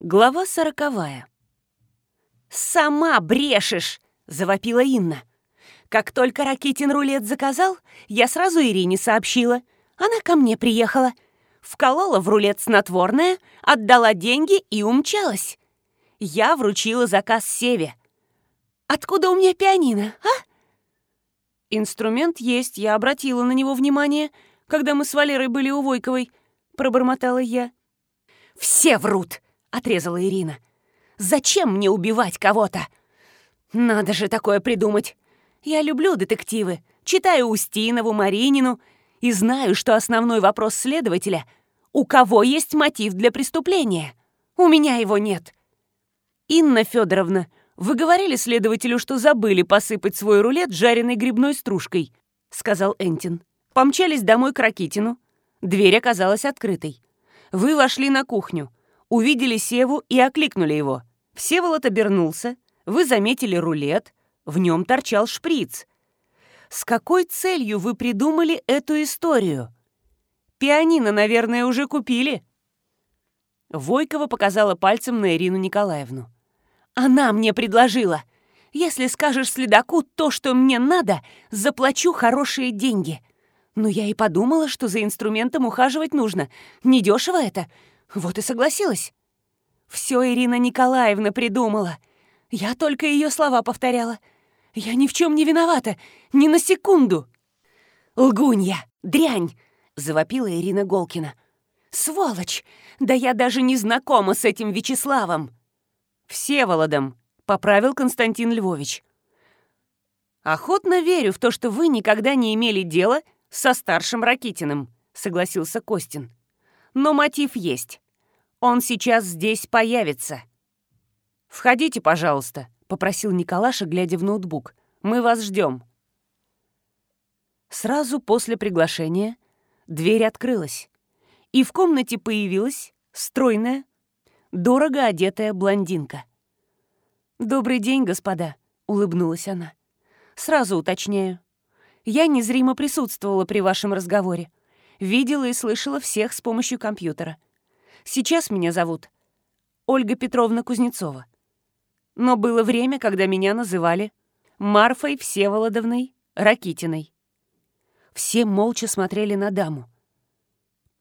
Глава сороковая. «Сама брешешь!» — завопила Инна. «Как только Ракитин рулет заказал, я сразу Ирине сообщила. Она ко мне приехала. Вколола в рулет снотворное, отдала деньги и умчалась. Я вручила заказ Севе. Откуда у меня пианино, а?» «Инструмент есть, я обратила на него внимание, когда мы с Валерой были у Войковой», — пробормотала я. «Все врут!» — отрезала Ирина. «Зачем мне убивать кого-то? Надо же такое придумать. Я люблю детективы, читаю Устинову, Маринину и знаю, что основной вопрос следователя — у кого есть мотив для преступления? У меня его нет». «Инна Федоровна, вы говорили следователю, что забыли посыпать свой рулет жареной грибной стружкой», — сказал Энтин. Помчались домой к Ракитину. Дверь оказалась открытой. Вы вошли на кухню увидели Севу и окликнули его. Всеволод обернулся, вы заметили рулет, в нем торчал шприц. С какой целью вы придумали эту историю? Пианино, наверное, уже купили. Войкова показала пальцем на Ирину Николаевну. Она мне предложила. Если скажешь следаку то, что мне надо, заплачу хорошие деньги. Но я и подумала, что за инструментом ухаживать нужно. Недешево это. Вот и согласилась. Все Ирина Николаевна придумала. Я только ее слова повторяла. Я ни в чем не виновата, ни на секунду. «Лгунья! Дрянь!» — завопила Ирина Голкина. «Сволочь! Да я даже не знакома с этим Вячеславом!» «Всеволодом!» — поправил Константин Львович. «Охотно верю в то, что вы никогда не имели дела со старшим Ракитиным», — согласился Костин. Но мотив есть. Он сейчас здесь появится. «Входите, пожалуйста», — попросил Николаша, глядя в ноутбук. «Мы вас ждем». Сразу после приглашения дверь открылась, и в комнате появилась стройная, дорого одетая блондинка. «Добрый день, господа», — улыбнулась она. «Сразу уточняю. Я незримо присутствовала при вашем разговоре видела и слышала всех с помощью компьютера. Сейчас меня зовут Ольга Петровна Кузнецова. Но было время, когда меня называли Марфой Всеволодовной Ракитиной. Все молча смотрели на даму.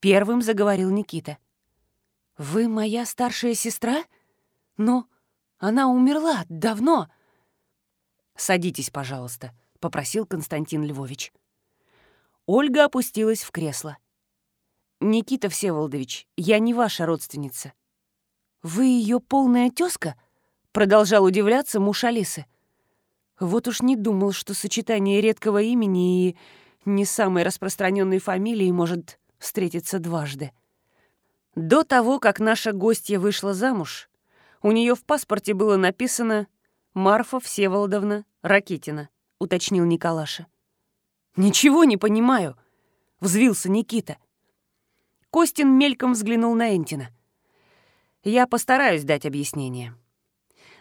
Первым заговорил Никита. «Вы моя старшая сестра? Но она умерла давно». «Садитесь, пожалуйста», — попросил Константин Львович. Ольга опустилась в кресло. «Никита Всеволодович, я не ваша родственница». «Вы ее полная тезка?» — продолжал удивляться муж Алисы. Вот уж не думал, что сочетание редкого имени и не самой распространенной фамилии может встретиться дважды. До того, как наша гостья вышла замуж, у нее в паспорте было написано «Марфа Всеволодовна Ракитина», — уточнил Николаша. «Ничего не понимаю», — взвился Никита. Костин мельком взглянул на Энтина. «Я постараюсь дать объяснение.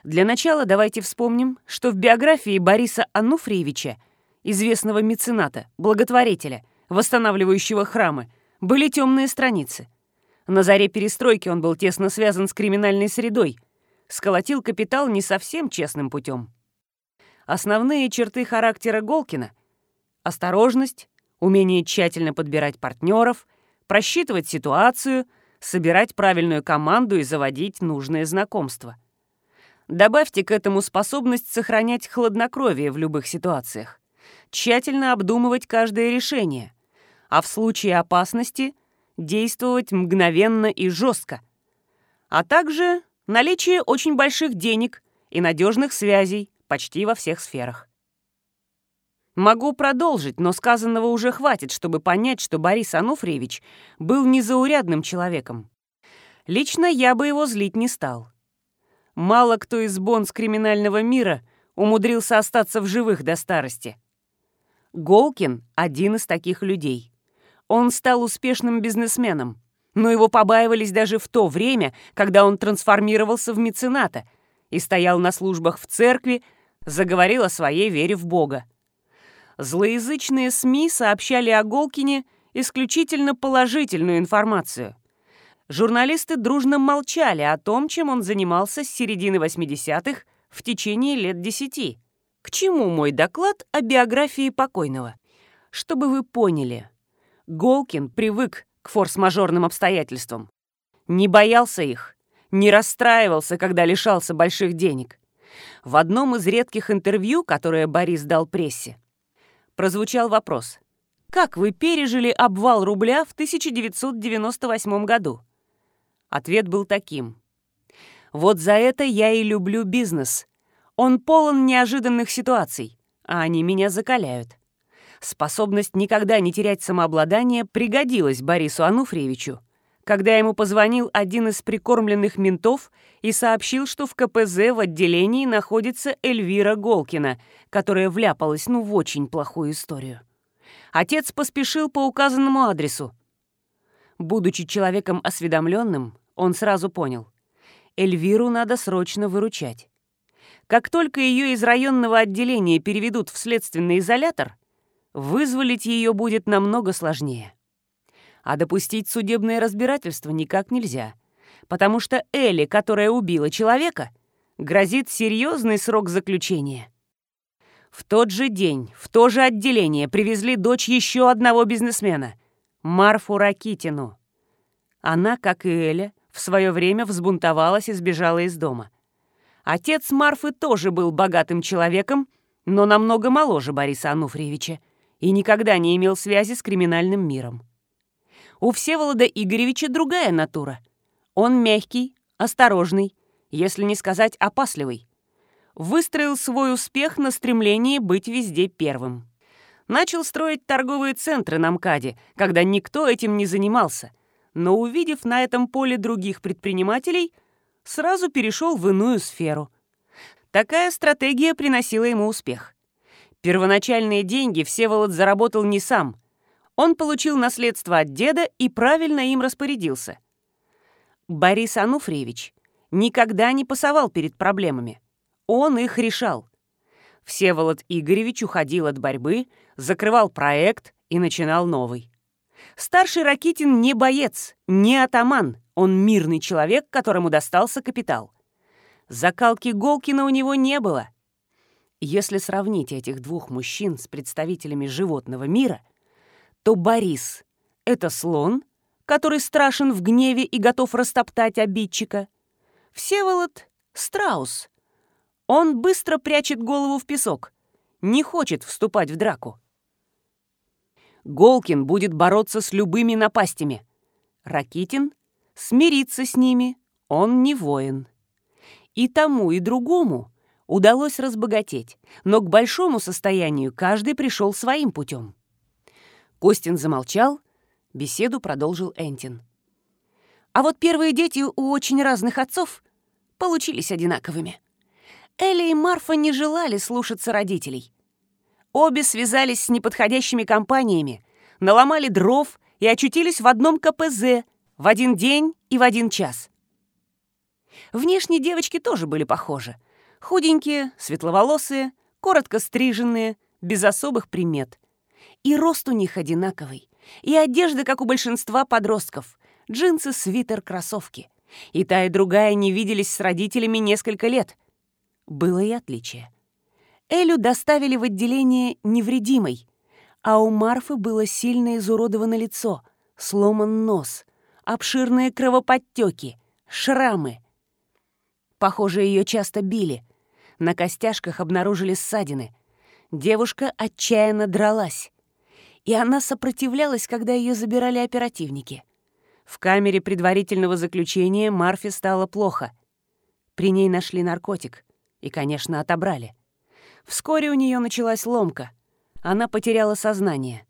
Для начала давайте вспомним, что в биографии Бориса Ануфриевича, известного мецената, благотворителя, восстанавливающего храмы, были темные страницы. На заре перестройки он был тесно связан с криминальной средой, сколотил капитал не совсем честным путем. Основные черты характера Голкина — Осторожность, умение тщательно подбирать партнеров, просчитывать ситуацию, собирать правильную команду и заводить нужное знакомство. Добавьте к этому способность сохранять хладнокровие в любых ситуациях, тщательно обдумывать каждое решение, а в случае опасности действовать мгновенно и жестко, а также наличие очень больших денег и надежных связей почти во всех сферах. Могу продолжить, но сказанного уже хватит, чтобы понять, что Борис Ануфриевич был незаурядным человеком. Лично я бы его злить не стал. Мало кто из бонс криминального мира умудрился остаться в живых до старости. Голкин — один из таких людей. Он стал успешным бизнесменом, но его побаивались даже в то время, когда он трансформировался в мецената и стоял на службах в церкви, заговорил о своей вере в Бога злоязычные СМИ сообщали о Голкине исключительно положительную информацию. журналисты дружно молчали о том, чем он занимался с середины 80-х в течение лет десяти. К чему мой доклад о биографии покойного? Чтобы вы поняли, Голкин привык к форс-мажорным обстоятельствам. Не боялся их, не расстраивался, когда лишался больших денег. В одном из редких интервью, которое Борис дал прессе, прозвучал вопрос. «Как вы пережили обвал рубля в 1998 году?» Ответ был таким. «Вот за это я и люблю бизнес. Он полон неожиданных ситуаций, а они меня закаляют». Способность никогда не терять самообладание пригодилась Борису Ануфриевичу, когда ему позвонил один из прикормленных ментов и сообщил, что в КПЗ в отделении находится Эльвира Голкина, которая вляпалась ну в очень плохую историю. Отец поспешил по указанному адресу. Будучи человеком осведомленным, он сразу понял. Эльвиру надо срочно выручать. Как только ее из районного отделения переведут в следственный изолятор, вызволить ее будет намного сложнее. А допустить судебное разбирательство никак нельзя, потому что Элли, которая убила человека, грозит серьезный срок заключения. В тот же день, в то же отделение привезли дочь еще одного бизнесмена, Марфу Ракитину. Она, как и Эля, в свое время взбунтовалась и сбежала из дома. Отец Марфы тоже был богатым человеком, но намного моложе Бориса Ануфриевича и никогда не имел связи с криминальным миром. У Всеволода Игоревича другая натура. Он мягкий, осторожный, если не сказать опасливый. Выстроил свой успех на стремлении быть везде первым. Начал строить торговые центры на МКАДе, когда никто этим не занимался, но, увидев на этом поле других предпринимателей, сразу перешел в иную сферу. Такая стратегия приносила ему успех. Первоначальные деньги Всеволод заработал не сам. Он получил наследство от деда и правильно им распорядился. Борис Ануфриевич никогда не пасовал перед проблемами. Он их решал. Всеволод Игоревич уходил от борьбы, закрывал проект и начинал новый. Старший Ракитин не боец, не атаман, он мирный человек, которому достался капитал. Закалки Голкина у него не было. Если сравнить этих двух мужчин с представителями животного мира, то Борис — это слон, который страшен в гневе и готов растоптать обидчика. Всеволод — страус. Он быстро прячет голову в песок, не хочет вступать в драку. Голкин будет бороться с любыми напастями. Ракитин — смириться с ними, он не воин. И тому, и другому удалось разбогатеть, но к большому состоянию каждый пришел своим путем. Костин замолчал, беседу продолжил Энтин. А вот первые дети у очень разных отцов получились одинаковыми. Элли и Марфа не желали слушаться родителей. Обе связались с неподходящими компаниями, наломали дров и очутились в одном КПЗ в один день и в один час. Внешне девочки тоже были похожи — Худенькие, светловолосые, коротко стриженные, без особых примет. И рост у них одинаковый, и одежда, как у большинства подростков. Джинсы, свитер, кроссовки. И та, и другая не виделись с родителями несколько лет. Было и отличие. Элю доставили в отделение невредимой, а у Марфы было сильно изуродовано лицо, сломан нос, обширные кровоподтеки, шрамы. Похоже, ее часто били — на костяшках обнаружили ссадины. Девушка отчаянно дралась. И она сопротивлялась, когда ее забирали оперативники. В камере предварительного заключения Марфе стало плохо. При ней нашли наркотик. И, конечно, отобрали. Вскоре у нее началась ломка. Она потеряла сознание.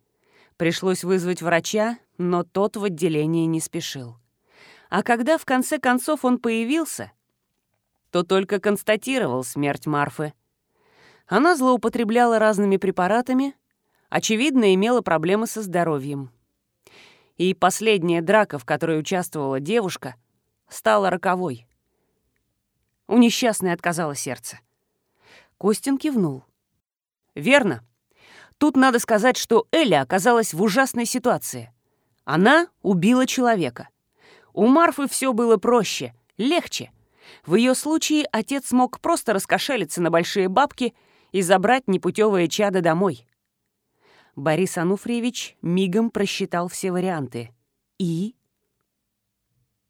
Пришлось вызвать врача, но тот в отделении не спешил. А когда в конце концов он появился, то только констатировал смерть Марфы. Она злоупотребляла разными препаратами, очевидно, имела проблемы со здоровьем. И последняя драка, в которой участвовала девушка, стала роковой. У несчастной отказало сердце. Костин кивнул. «Верно. Тут надо сказать, что Эля оказалась в ужасной ситуации. Она убила человека. У Марфы все было проще, легче. В ее случае отец мог просто раскошелиться на большие бабки и забрать непутевое чадо домой. Борис Ануфриевич мигом просчитал все варианты. И?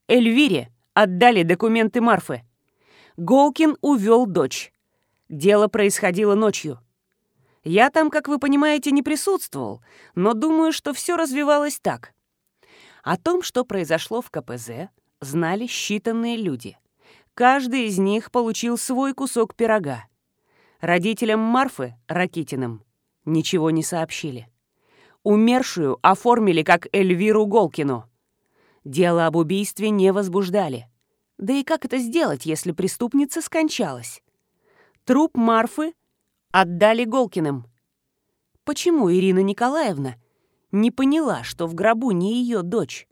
Эльвире отдали документы Марфы. Голкин увел дочь. Дело происходило ночью. Я там, как вы понимаете, не присутствовал, но думаю, что все развивалось так. О том, что произошло в КПЗ, знали считанные люди. Каждый из них получил свой кусок пирога. Родителям Марфы, Ракитиным, ничего не сообщили. Умершую оформили как Эльвиру Голкину. Дело об убийстве не возбуждали. Да и как это сделать, если преступница скончалась? Труп Марфы отдали Голкиным. Почему Ирина Николаевна не поняла, что в гробу не ее дочь?